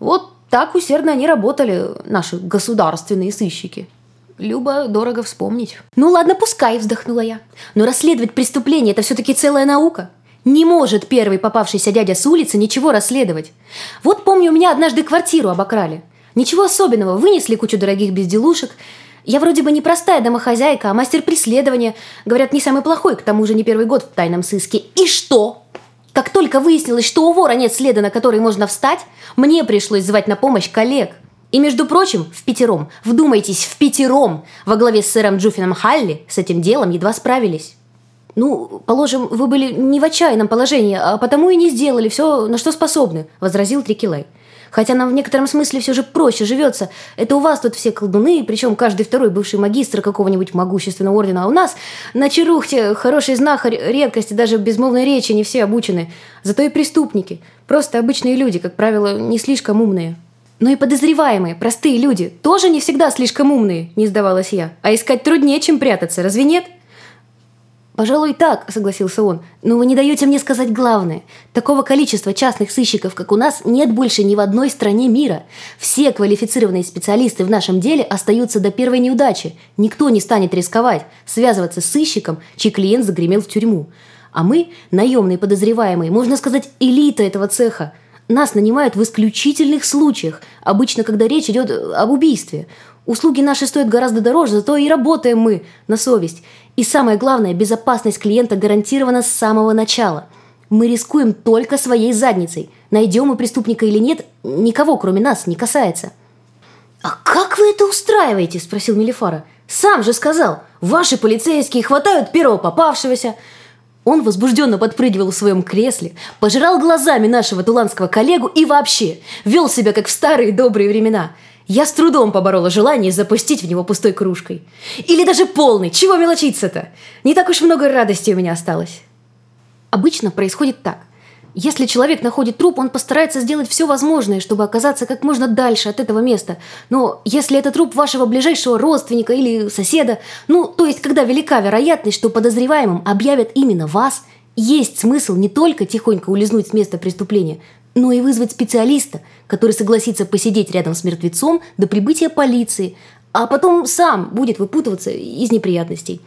Вот так усердно они работали, наши государственные сыщики. Люба дорого вспомнить. Ну ладно, пускай, вздохнула я. Но расследовать преступление – это все-таки целая наука. Не может первый попавшийся дядя с улицы ничего расследовать. Вот помню, у меня однажды квартиру обокрали. Ничего особенного, вынесли кучу дорогих безделушек. Я вроде бы не простая домохозяйка, а мастер преследования. Говорят, не самый плохой, к тому же не первый год в тайном сыске. И что? Как только выяснилось, что у вора нет следа, на который можно встать, мне пришлось звать на помощь коллег. И, между прочим, в пятером, вдумайтесь, в пятером, во главе с сэром Джуфином Халли с этим делом едва справились. «Ну, положим, вы были не в отчаянном положении, а потому и не сделали все, на что способны», – возразил Трикилай. «Хотя нам в некотором смысле все же проще живется. Это у вас тут все колдуны, причем каждый второй бывший магистр какого-нибудь могущественного ордена, а у нас на Чарухте хороший знахарь, редкости, даже в безмолвной речи не все обучены. Зато и преступники, просто обычные люди, как правило, не слишком умные». Но и подозреваемые, простые люди, тоже не всегда слишком умные, не сдавалась я. А искать труднее, чем прятаться, разве нет? «Пожалуй, так», — согласился он. «Но вы не даете мне сказать главное. Такого количества частных сыщиков, как у нас, нет больше ни в одной стране мира. Все квалифицированные специалисты в нашем деле остаются до первой неудачи. Никто не станет рисковать, связываться с сыщиком, чей клиент загремел в тюрьму. А мы, наемные подозреваемые, можно сказать, элита этого цеха. Нас нанимают в исключительных случаях, обычно, когда речь идет об убийстве. Услуги наши стоят гораздо дороже, зато и работаем мы на совесть. И самое главное, безопасность клиента гарантирована с самого начала. Мы рискуем только своей задницей. Найдем мы преступника или нет, никого, кроме нас, не касается. «А как вы это устраиваете?» – спросил Мелифара. «Сам же сказал, ваши полицейские хватают первого попавшегося». Он возбужденно подпрыгивал в своем кресле, пожирал глазами нашего туланского коллегу и вообще вел себя как в старые добрые времена – я с трудом поборола желание запустить в него пустой кружкой. Или даже полный. Чего мелочиться-то? Не так уж много радости у меня осталось. Обычно происходит так. Если человек находит труп, он постарается сделать все возможное, чтобы оказаться как можно дальше от этого места. Но если это труп вашего ближайшего родственника или соседа, ну, то есть когда велика вероятность, что подозреваемым объявят именно вас, есть смысл не только тихонько улизнуть с места преступления, но и вызвать специалиста, который согласится посидеть рядом с мертвецом до прибытия полиции, а потом сам будет выпутываться из неприятностей.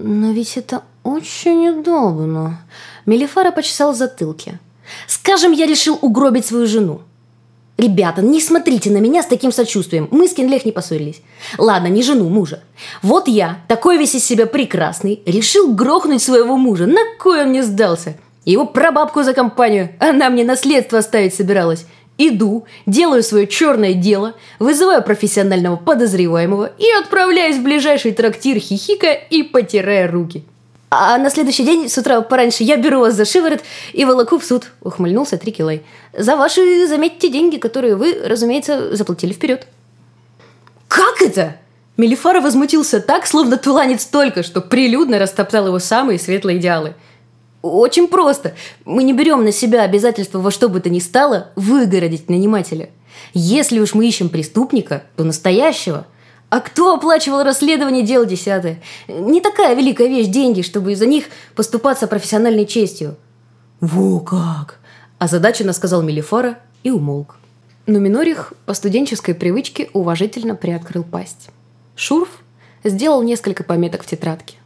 Но ведь это очень удобно. Мелифара почесал затылки. Скажем, я решил угробить свою жену. Ребята, не смотрите на меня с таким сочувствием. Мы с Кенлех не поссорились. Ладно, не жену, мужа. Вот я, такой весь из себя прекрасный, решил грохнуть своего мужа. На кой он мне сдался? его прабабку за компанию. Она мне наследство оставить собиралась. Иду, делаю свое черное дело, вызываю профессионального подозреваемого и отправляюсь в ближайший трактир хихика и потирая руки. А на следующий день с утра пораньше я беру вас за шиворот и волоку в суд, ухмыльнулся Трикилай. За ваши, заметьте, деньги, которые вы, разумеется, заплатили вперед. Как это? Мелифара возмутился так, словно туланец только что прилюдно растоптал его самые светлые идеалы – очень просто. Мы не берем на себя обязательство во что бы то ни стало выгородить нанимателя. Если уж мы ищем преступника, то настоящего. А кто оплачивал расследование дел десятое? Не такая великая вещь деньги, чтобы из-за них поступаться профессиональной честью. Во как! Озадаченно сказал Мелифара и умолк. Но Минорих по студенческой привычке уважительно приоткрыл пасть. Шурф сделал несколько пометок в тетрадке.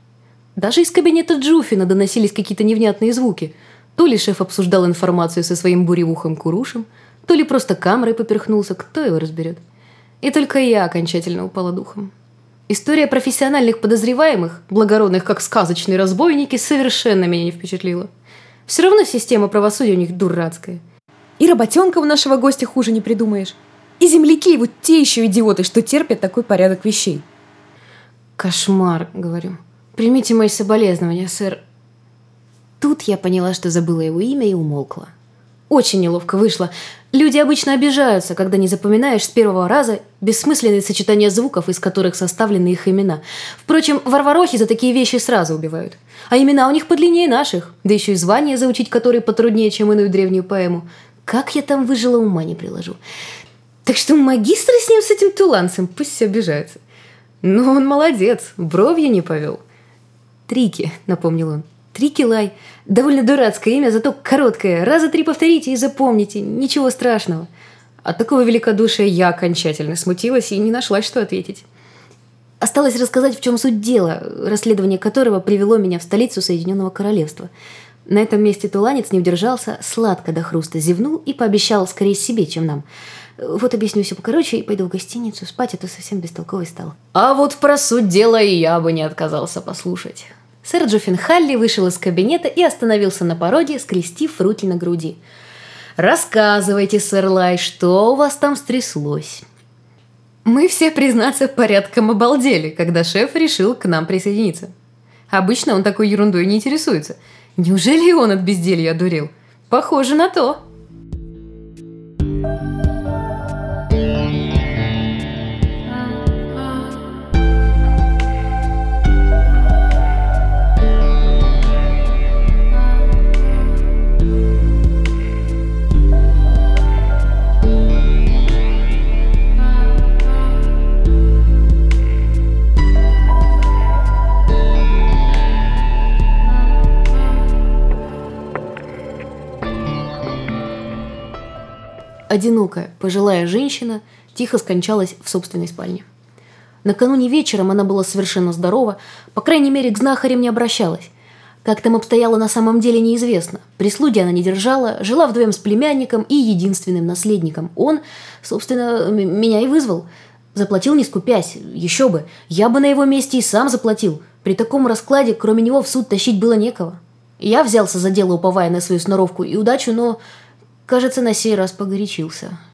Даже из кабинета Джуфина доносились какие-то невнятные звуки. То ли шеф обсуждал информацию со своим буревухом Курушем, то ли просто камерой поперхнулся, кто его разберет. И только я окончательно упала духом. История профессиональных подозреваемых, благородных как сказочные разбойники, совершенно меня не впечатлила. Все равно система правосудия у них дурацкая. И работенка у нашего гостя хуже не придумаешь. И земляки вот те еще идиоты, что терпят такой порядок вещей. Кошмар, говорю. Примите мои соболезнования, сэр. Тут я поняла, что забыла его имя и умолкла. Очень неловко вышло. Люди обычно обижаются, когда не запоминаешь с первого раза бессмысленные сочетания звуков, из которых составлены их имена. Впрочем, варварохи за такие вещи сразу убивают. А имена у них подлиннее наших, да еще и звания заучить которые потруднее, чем иную древнюю поэму. Как я там выжила, ума не приложу. Так что магистр с ним, с этим туланцем, пусть все обижаются. Но он молодец, бровью не повел – «Трики», — напомнил он. Трикилай. Довольно дурацкое имя, зато короткое. Раза три повторите и запомните. Ничего страшного. От такого великодушия я окончательно смутилась и не нашла, что ответить. Осталось рассказать, в чем суть дела, расследование которого привело меня в столицу Соединенного Королевства. На этом месте туланец не удержался, сладко до хруста зевнул и пообещал скорее себе, чем нам. Вот объясню все покороче и пойду в гостиницу спать, а то совсем бестолковый стал. А вот про суть дела и я бы не отказался послушать. Сэр Джоффин Халли вышел из кабинета и остановился на пороге, скрестив руки на груди. «Рассказывайте, сэр Лай, что у вас там стряслось?» Мы все, признаться, порядком обалдели, когда шеф решил к нам присоединиться. Обычно он такой ерундой не интересуется. Неужели он от безделья одурел? Похоже на то. Одинокая, пожилая женщина тихо скончалась в собственной спальне. Накануне вечером она была совершенно здорова, по крайней мере, к знахарям не обращалась. Как там обстояло на самом деле неизвестно. Прислуги она не держала, жила вдвоем с племянником и единственным наследником. Он, собственно, меня и вызвал. Заплатил не скупясь. Еще бы. Я бы на его месте и сам заплатил. При таком раскладе, кроме него, в суд тащить было некого. Я взялся за дело, уповая на свою сноровку и удачу, но Кажется, на сей раз погорячился.